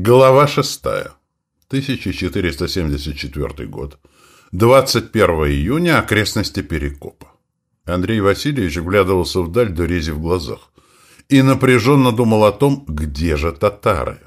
Глава 6. 1474 год. 21 июня. Окрестности Перекопа. Андрей Васильевич вглядывался вдаль, дорези в глазах, и напряженно думал о том, где же татары.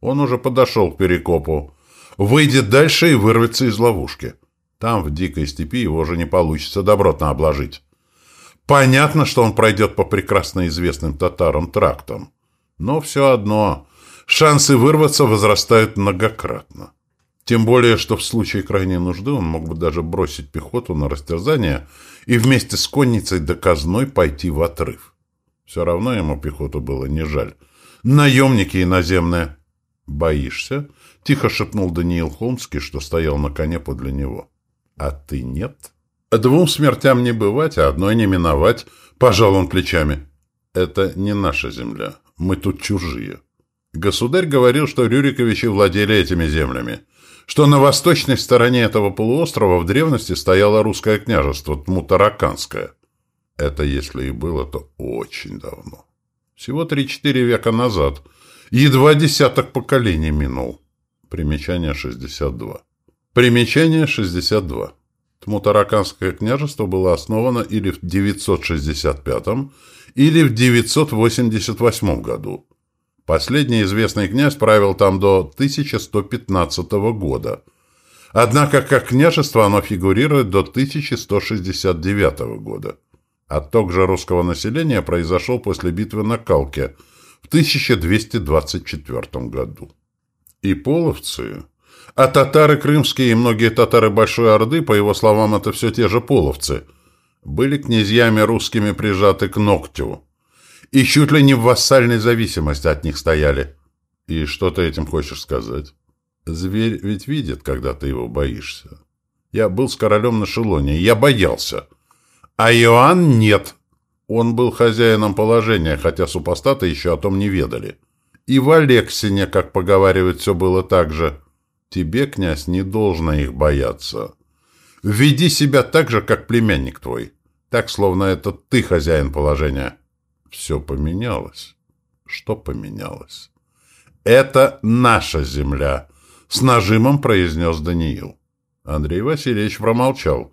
Он уже подошел к Перекопу, выйдет дальше и вырвется из ловушки. Там, в дикой степи, его уже не получится добротно обложить. Понятно, что он пройдет по прекрасно известным татарам трактам. Но все одно шансы вырваться возрастают многократно. Тем более, что в случае крайней нужды он мог бы даже бросить пехоту на растерзание и вместе с конницей до казной пойти в отрыв. Все равно ему пехоту было не жаль. Наемники иноземные. «Боишься?» — тихо шепнул Даниил Холмский, что стоял на коне подле него. «А ты нет?» «Двум смертям не бывать, а одной не миновать», — пожал он плечами. «Это не наша земля. Мы тут чужие». Государь говорил, что Рюриковичи владели этими землями, что на восточной стороне этого полуострова в древности стояло русское княжество Тмутараканское. Это, если и было, то очень давно. Всего три-четыре века назад. Едва десяток поколений минул. Примечание 62. Примечание 62. Тмутараканское княжество было основано или в 965 или в 988 году. Последний известный князь правил там до 1115 года. Однако как княжество оно фигурирует до 1169 года. Отток же русского населения произошел после битвы на Калке в 1224 году. И половцы а татары крымские и многие татары Большой Орды, по его словам, это все те же половцы, были князьями русскими прижаты к ногтю. И чуть ли не в вассальной зависимости от них стояли. И что ты этим хочешь сказать? Зверь ведь видит, когда ты его боишься. Я был с королем на Шелоне, я боялся. А Иоанн нет. Он был хозяином положения, хотя супостаты еще о том не ведали. И в Алексине, как поговаривают, все было так же. Тебе, князь, не должно их бояться. Веди себя так же, как племянник твой. Так, словно это ты хозяин положения. Все поменялось. Что поменялось? Это наша земля, с нажимом произнес Даниил. Андрей Васильевич промолчал.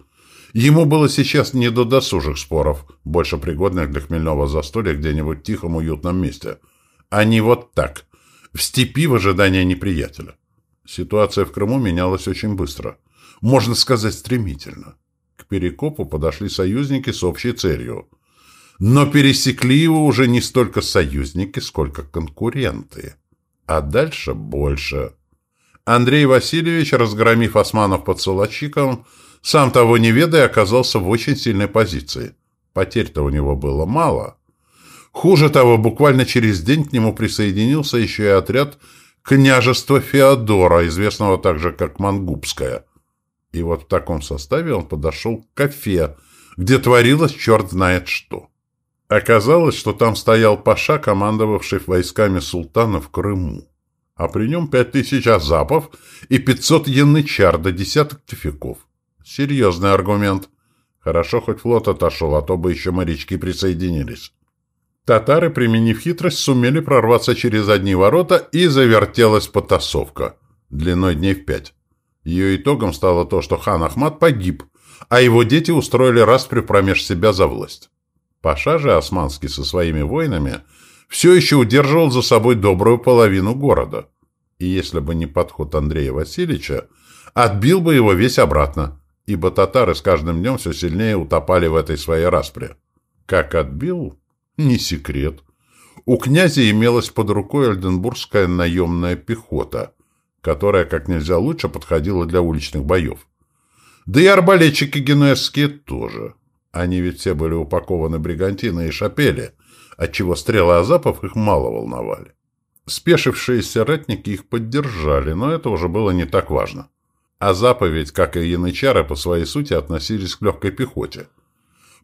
Ему было сейчас не до досужих споров, больше пригодных для хмельного застолья где-нибудь в тихом уютном месте, а не вот так, в степи в ожидании неприятеля. Ситуация в Крыму менялась очень быстро. Можно сказать, стремительно. К Перекопу подошли союзники с общей целью. Но пересекли его уже не столько союзники, сколько конкуренты. А дальше больше. Андрей Васильевич, разгромив османов под Солочиком, сам того не ведая, оказался в очень сильной позиции. Потерь-то у него было мало. Хуже того, буквально через день к нему присоединился еще и отряд княжества Феодора, известного также как Мангубское. И вот в таком составе он подошел к кафе, где творилось черт знает что. Оказалось, что там стоял паша, командовавший войсками султана в Крыму. А при нем пять тысяч азапов и пятьсот янычар до десяток тюфяков. Серьезный аргумент. Хорошо, хоть флот отошел, а то бы еще морячки присоединились. Татары, применив хитрость, сумели прорваться через одни ворота, и завертелась потасовка, длиной дней в пять. Ее итогом стало то, что хан Ахмат погиб, а его дети устроили распри промеж себя за власть. Паша же Османский со своими воинами все еще удерживал за собой добрую половину города. И если бы не подход Андрея Васильевича, отбил бы его весь обратно, ибо татары с каждым днем все сильнее утопали в этой своей распре. Как отбил, не секрет. У князя имелась под рукой альденбургская наемная пехота, которая как нельзя лучше подходила для уличных боев. Да и арбалетчики генуэзские тоже. Они ведь все были упакованы бригантины и шапели, отчего стрелы Азапов их мало волновали. Спешившиеся ратники их поддержали, но это уже было не так важно. Азапы ведь, как и янычары, по своей сути относились к легкой пехоте –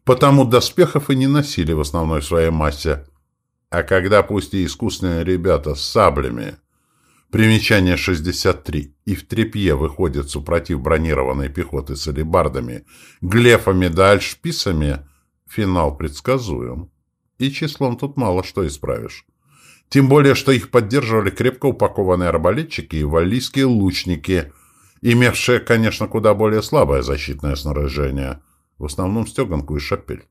потому доспехов и не носили в основной своей массе. А когда пусть и искусные ребята с саблями, примечание 63, и в трепье выходят супротив бронированной пехоты с алебардами, глефами да альшписами, финал предсказуем. И числом тут мало что исправишь. Тем более, что их поддерживали крепко упакованные арбалетчики и валлийские лучники, имевшие, конечно, куда более слабое защитное снаряжение, в основном стеганку и шапель.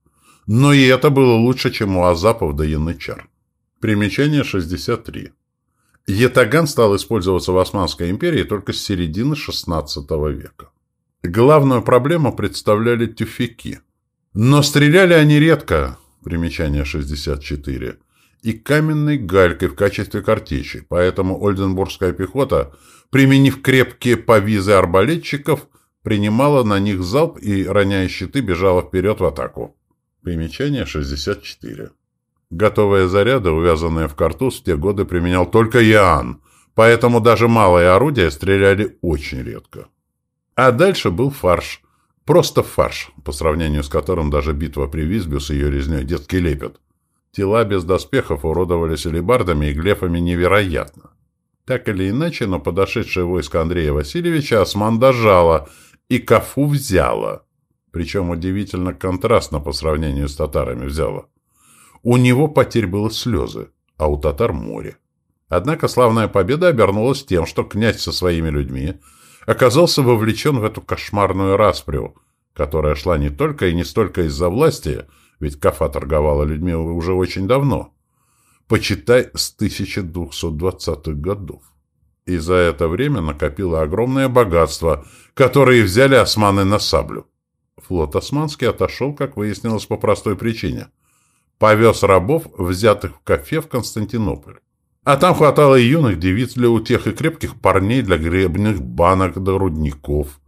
Но и это было лучше, чем у азапов да янычар. Примечание 63. Ятаган стал использоваться в Османской империи только с середины XVI века. Главную проблему представляли тюфяки. Но стреляли они редко, примечание 64, и каменной галькой в качестве картечи, поэтому Ольденбургская пехота, применив крепкие повизы арбалетчиков, принимала на них залп и, роняя щиты, бежала вперед в атаку. Примечание 64. Готовые заряды, увязанные в картуз, в те годы применял только Иоанн, поэтому даже малые орудия стреляли очень редко. А дальше был фарш. Просто фарш, по сравнению с которым даже битва при Визбю с ее резней детский лепет. Тела без доспехов уродовались алебардами и глефами невероятно. Так или иначе, но подошедшее войско Андрея Васильевича осман дожало и Кафу взяло. Причем удивительно контрастно по сравнению с татарами взяло. У него потерь было слезы, а у татар море. Однако славная победа обернулась тем, что князь со своими людьми оказался вовлечен в эту кошмарную распрю, которая шла не только и не столько из-за власти, ведь Кафа торговала людьми уже очень давно, почитай с 1220-х годов. И за это время накопила огромное богатство, которое взяли османы на саблю. Флот османский отошел, как выяснилось, по простой причине – повез рабов, взятых в кафе в Константинополь. А там хватало и юных девиц для утех, и крепких парней для гребных банок до рудников.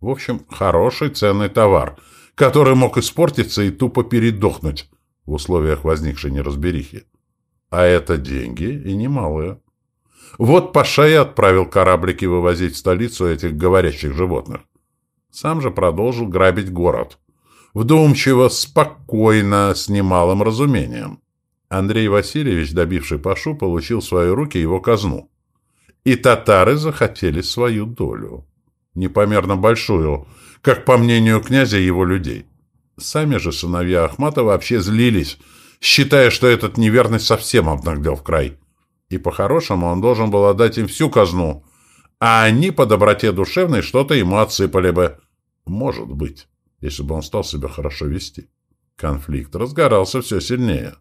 В общем, хороший ценный товар, который мог испортиться и тупо передохнуть в условиях возникшей неразберихи. А это деньги и немалые. Вот Паша и отправил кораблики вывозить в столицу этих говорящих животных. Сам же продолжил грабить город – вдумчиво, спокойно, с немалым разумением. Андрей Васильевич, добивший Пашу, получил в свои руки его казну. И татары захотели свою долю. Непомерно большую, как по мнению князя его людей. Сами же сыновья Ахмата вообще злились, считая, что этот неверный совсем обнаглел в край. И по-хорошему он должен был отдать им всю казну, а они по доброте душевной что-то ему отсыпали бы. Может быть если бы он стал себя хорошо вести. Конфликт разгорался все сильнее.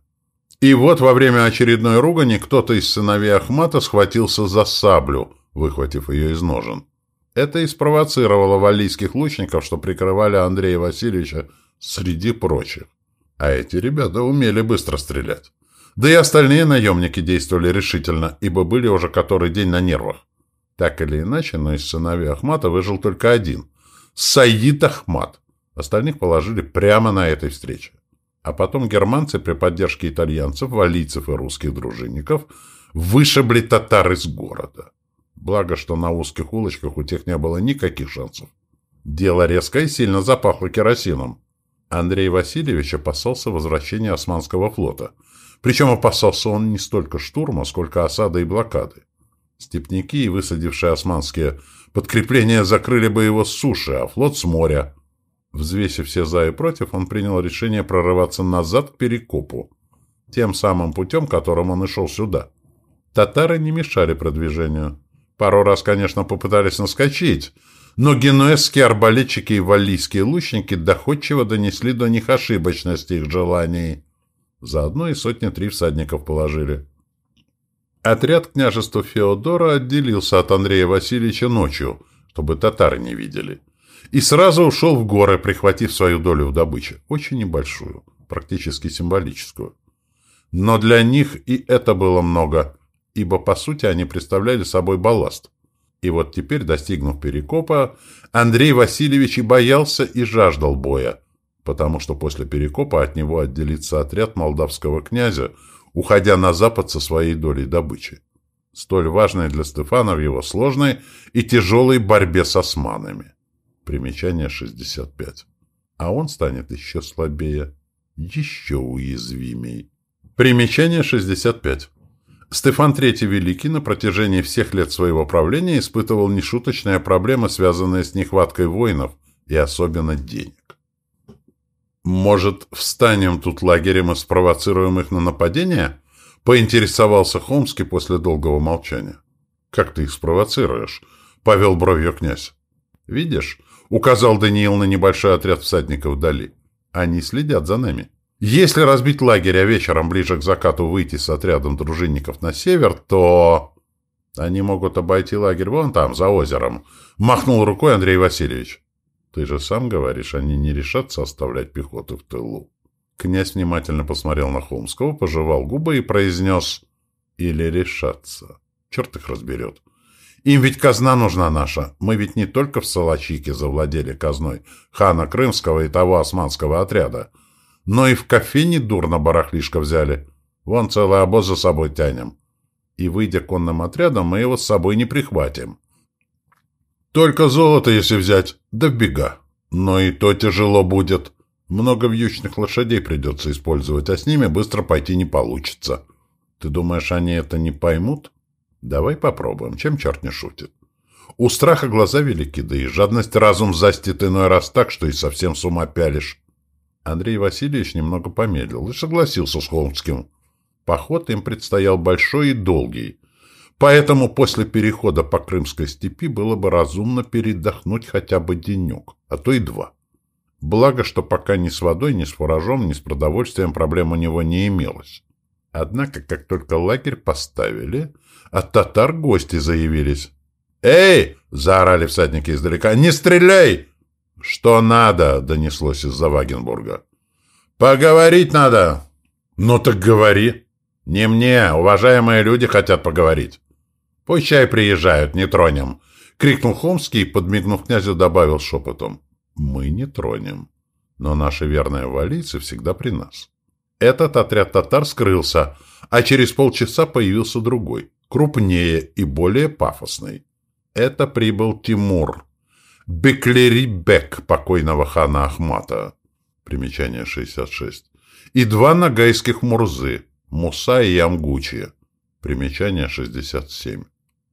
И вот во время очередной ругани кто-то из сыновей Ахмата схватился за саблю, выхватив ее из ножен. Это и спровоцировало валлийских лучников, что прикрывали Андрея Васильевича среди прочих. А эти ребята умели быстро стрелять. Да и остальные наемники действовали решительно, ибо были уже который день на нервах. Так или иначе, но из сыновей Ахмата выжил только один – Саид Ахмат, Остальных положили прямо на этой встрече. А потом германцы при поддержке итальянцев, валийцев и русских дружинников вышибли татар из города. Благо, что на узких улочках у тех не было никаких шансов. Дело резко и сильно запахло керосином. Андрей Васильевич опасался возвращения Османского флота. Причем опасался он не столько штурма, сколько осады и блокады. Степники и высадившие османские подкрепления закрыли бы его с суши, а флот с моря. Взвесив все «за» и «против», он принял решение прорываться назад к Перекопу, тем самым путем, которым он и шел сюда. Татары не мешали продвижению. Пару раз, конечно, попытались наскочить, но генуэзские арбалетчики и валлийские лучники доходчиво донесли до них ошибочность их желаний. Заодно и сотни три всадников положили. Отряд княжества Феодора отделился от Андрея Васильевича ночью, чтобы татары не видели и сразу ушел в горы, прихватив свою долю в добыче, очень небольшую, практически символическую. Но для них и это было много, ибо, по сути, они представляли собой балласт. И вот теперь, достигнув Перекопа, Андрей Васильевич и боялся, и жаждал боя, потому что после Перекопа от него отделится отряд молдавского князя, уходя на запад со своей долей добычи, столь важной для Стефана в его сложной и тяжелой борьбе с османами. Примечание 65. А он станет еще слабее, еще уязвимей. Примечание 65. Стефан III Великий на протяжении всех лет своего правления испытывал нешуточные проблемы, связанные с нехваткой воинов и особенно денег. Может, встанем тут лагерем и спровоцируем их на нападение? Поинтересовался Хомский после долгого молчания. «Как ты их спровоцируешь?» — повел бровью князь. «Видишь?» — указал Даниил на небольшой отряд всадников вдали. «Они следят за нами. Если разбить лагерь, а вечером ближе к закату выйти с отрядом дружинников на север, то...» «Они могут обойти лагерь вон там, за озером», — махнул рукой Андрей Васильевич. «Ты же сам говоришь, они не решатся оставлять пехоту в тылу». Князь внимательно посмотрел на Холмского, пожевал губы и произнес «Или решаться. Черт их разберет. Им ведь казна нужна наша. Мы ведь не только в Солочике завладели казной хана Крымского и того османского отряда, но и в кофейне дурно барахлишко взяли. Вон целый обоз за собой тянем. И, выйдя конным отрядом, мы его с собой не прихватим. Только золото, если взять, да бега. Но и то тяжело будет». Много вьючных лошадей придется использовать, а с ними быстро пойти не получится. Ты думаешь, они это не поймут? Давай попробуем, чем черт не шутит. У страха глаза велики, да и жадность разум застит иной раз так, что и совсем с ума пялишь. Андрей Васильевич немного помедлил и согласился с Холмским. Поход им предстоял большой и долгий, поэтому после перехода по Крымской степи было бы разумно передохнуть хотя бы денек, а то и два. Благо, что пока ни с водой, ни с фуражом, ни с продовольствием проблем у него не имелось. Однако, как только лагерь поставили, от татар гости заявились. «Эй!» — заорали всадники издалека. «Не стреляй!» «Что надо?» — донеслось из-за Вагенбурга. «Поговорить надо!» «Ну так говори!» «Не мне, уважаемые люди хотят поговорить!» «Пусть чай приезжают, не тронем!» — крикнул Хомский и, подмигнув князю, добавил шепотом мы не тронем. Но наши верные валийцы всегда при нас. Этот отряд татар скрылся, а через полчаса появился другой, крупнее и более пафосный. Это прибыл Тимур, Беклерибек покойного хана Ахмата, примечание 66, и два нагайских мурзы, Муса и Ямгучи, примечание 67.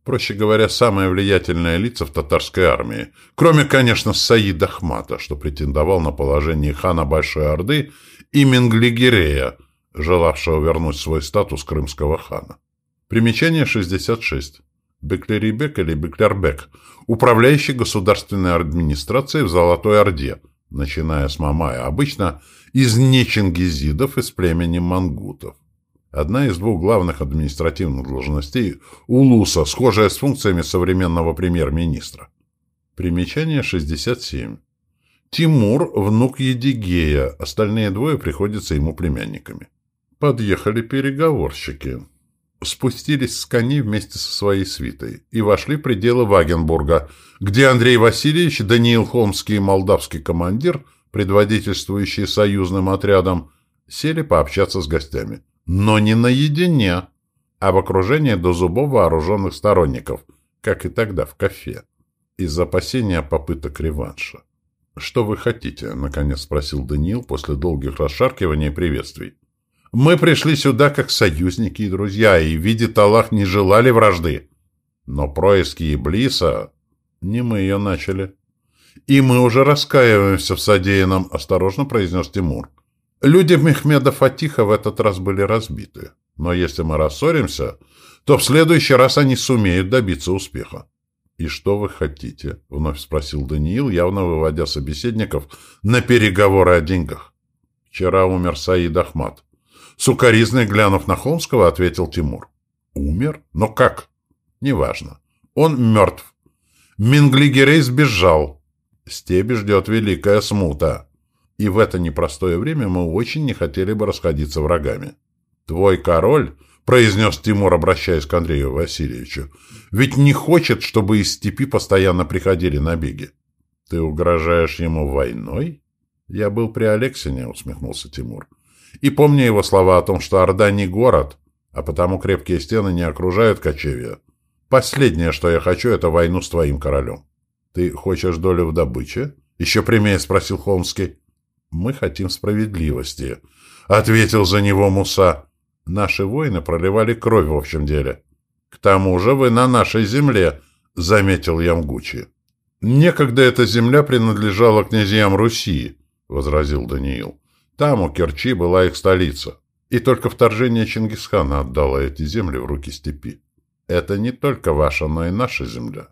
Проще говоря, самые влиятельные лица в татарской армии. Кроме, конечно, Саида Ахмата, что претендовал на положение хана Большой Орды, и Менглигерея, желавшего вернуть свой статус крымского хана. Примечание 66. Беклерибек или Беклербек, управляющий государственной администрацией в Золотой Орде, начиная с Мамая, обычно из нечингизидов из племени мангутов. Одна из двух главных административных должностей УЛУСа, схожая с функциями современного премьер-министра. Примечание 67. Тимур – внук Едигея, остальные двое приходятся ему племянниками. Подъехали переговорщики. Спустились с коней вместе со своей свитой и вошли в пределы Вагенбурга, где Андрей Васильевич, Даниил Холмский и молдавский командир, предводительствующий союзным отрядом, сели пообщаться с гостями но не наедине, а в окружении до зубов вооруженных сторонников, как и тогда в кафе, из опасения попыток реванша. «Что вы хотите?» — наконец спросил Даниил после долгих расшаркиваний и приветствий. «Мы пришли сюда как союзники и друзья, и, видит Аллах, не желали вражды. Но происки Иблиса... Не мы ее начали. И мы уже раскаиваемся в содеянном», — осторожно произнес Тимур. Люди Мехмеда Фатиха в этот раз были разбиты. Но если мы рассоримся, то в следующий раз они сумеют добиться успеха. «И что вы хотите?» — вновь спросил Даниил, явно выводя собеседников на переговоры о деньгах. «Вчера умер Саид Ахмат». Сукаризный, глянув на Холмского, ответил Тимур. «Умер? Но как?» «Неважно. Он мертв. Минглигерей сбежал. Стебе ждет великая смута и в это непростое время мы очень не хотели бы расходиться врагами. «Твой король», — произнес Тимур, обращаясь к Андрею Васильевичу, «ведь не хочет, чтобы из степи постоянно приходили набеги. Ты угрожаешь ему войной?» «Я был при Алексине», — усмехнулся Тимур. «И помни его слова о том, что Орда не город, а потому крепкие стены не окружают кочевья. Последнее, что я хочу, это войну с твоим королем». «Ты хочешь долю в добыче?» — еще прямее спросил Холмский. «Мы хотим справедливости», — ответил за него Муса. «Наши воины проливали кровь в общем деле». «К тому же вы на нашей земле», — заметил Ямгучи. «Некогда эта земля принадлежала князьям Руси», — возразил Даниил. «Там у Керчи была их столица». И только вторжение Чингисхана отдало эти земли в руки степи. Это не только ваша, но и наша земля.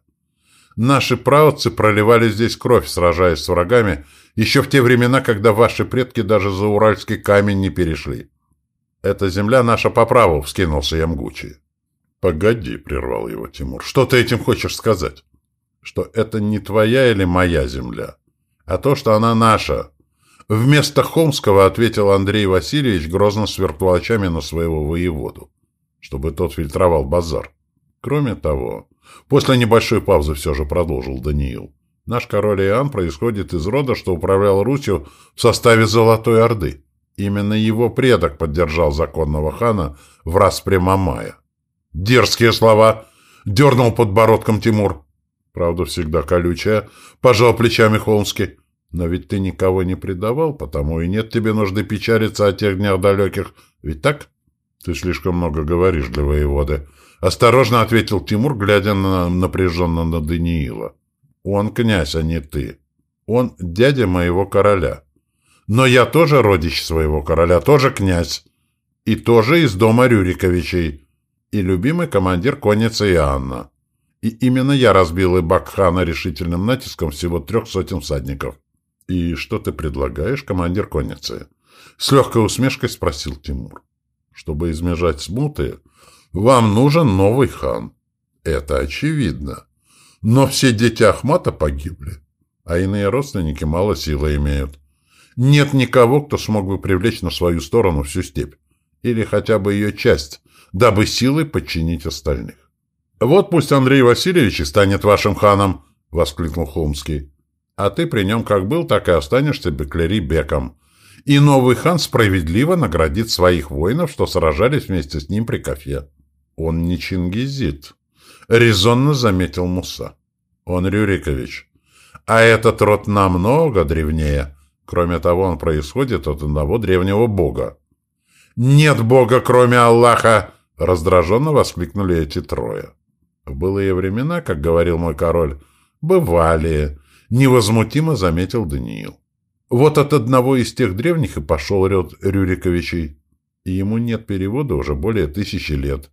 Наши праотцы проливали здесь кровь, сражаясь с врагами, еще в те времена, когда ваши предки даже за Уральский камень не перешли. «Эта земля наша по праву», — вскинулся Ямгучий. «Погоди», — прервал его Тимур, — «что ты этим хочешь сказать?» «Что это не твоя или моя земля, а то, что она наша». Вместо Хомского ответил Андрей Васильевич, грозно сверкнул очами на своего воеводу, чтобы тот фильтровал базар. Кроме того, после небольшой паузы все же продолжил Даниил. Наш король Иоанн происходит из рода, что управлял Русью в составе Золотой Орды. Именно его предок поддержал законного хана в распре Мамая. «Дерзкие слова!» — дернул подбородком Тимур. Правда, всегда колючая, пожал плечами Холмский. Но ведь ты никого не предавал, потому и нет тебе нужды печалиться о тех днях далеких. Ведь так? Ты слишком много говоришь для воеводы. Осторожно ответил Тимур, глядя на напряженно на Даниила. Он князь, а не ты. Он дядя моего короля. Но я тоже родич своего короля, тоже князь. И тоже из дома Рюриковичей. И любимый командир конницы Иоанна. И именно я разбил и Бакхана решительным натиском всего трех сотен всадников. «И что ты предлагаешь, командир конницы?» С легкой усмешкой спросил Тимур. «Чтобы измежать смуты, вам нужен новый хан. Это очевидно. Но все дети Ахмата погибли, а иные родственники мало силы имеют. Нет никого, кто смог бы привлечь на свою сторону всю степь, или хотя бы ее часть, дабы силой подчинить остальных. «Вот пусть Андрей Васильевич и станет вашим ханом!» — воскликнул Холмский. «А ты при нем как был, так и останешься Беклери Беком. И новый хан справедливо наградит своих воинов, что сражались вместе с ним при Кафе. Он не чингизит», — резонно заметил Муса. «Он Рюрикович. А этот род намного древнее». Кроме того, он происходит от одного древнего бога. «Нет бога, кроме Аллаха!» — раздраженно воскликнули эти трое. В былые времена, как говорил мой король, бывали, невозмутимо заметил Даниил. Вот от одного из тех древних и пошел род Рюриковичей. И ему нет перевода уже более тысячи лет.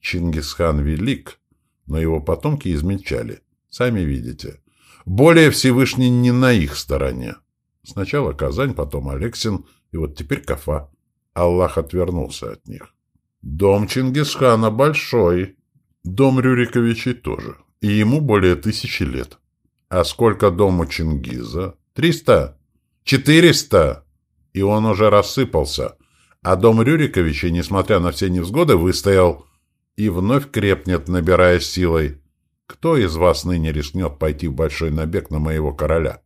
Чингисхан велик, но его потомки измельчали. Сами видите. Более Всевышний не на их стороне. Сначала Казань, потом Алексин, и вот теперь Кафа. Аллах отвернулся от них. Дом Чингисхана большой. Дом Рюриковичей тоже. И ему более тысячи лет. А сколько дому Чингиза? Триста? Четыреста? И он уже рассыпался. А дом Рюриковичей, несмотря на все невзгоды, выстоял и вновь крепнет, набирая силой. Кто из вас ныне рискнет пойти в большой набег на моего короля?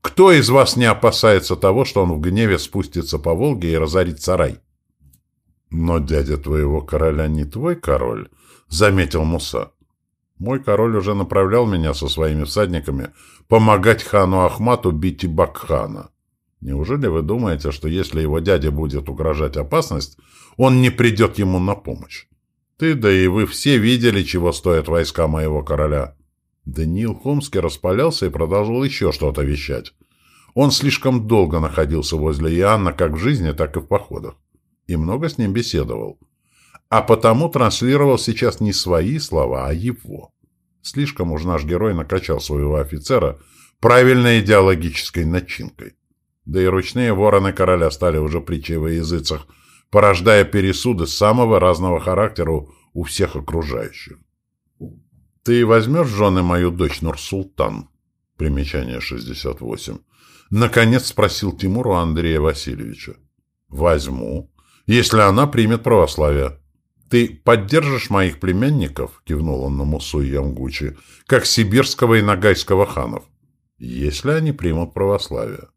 Кто из вас не опасается того, что он в гневе спустится по Волге и разорит сарай? Но дядя твоего короля не твой король, заметил Муса. Мой король уже направлял меня со своими всадниками помогать хану Ахмату бить и Бакхана. Неужели вы думаете, что если его дяде будет угрожать опасность, он не придет ему на помощь? Ты, да и вы все видели, чего стоят войска моего короля. Даниил Хомский распалялся и продолжил еще что-то вещать. Он слишком долго находился возле Иоанна как в жизни, так и в походах. И много с ним беседовал. А потому транслировал сейчас не свои слова, а его. Слишком уж наш герой накачал своего офицера правильной идеологической начинкой. Да и ручные вороны короля стали уже притчей во языцах, порождая пересуды самого разного характера у всех окружающих. «Ты возьмешь жены мою дочь Нурсултан?» Примечание 68. Наконец спросил Тимур у Андрея Васильевича. «Возьму, если она примет православие». «Ты поддержишь моих племянников?» — кивнул он на Мусу и Ямгучи, «как сибирского и нагайского ханов, если они примут православие».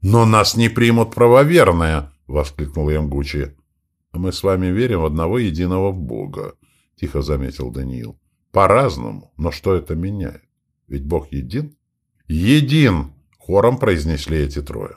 «Но нас не примут правоверные!» — воскликнул Ямгучи. «Мы с вами верим в одного единого Бога», — тихо заметил Даниил. По-разному, но что это меняет? Ведь Бог един? Един! Хором произнесли эти трое.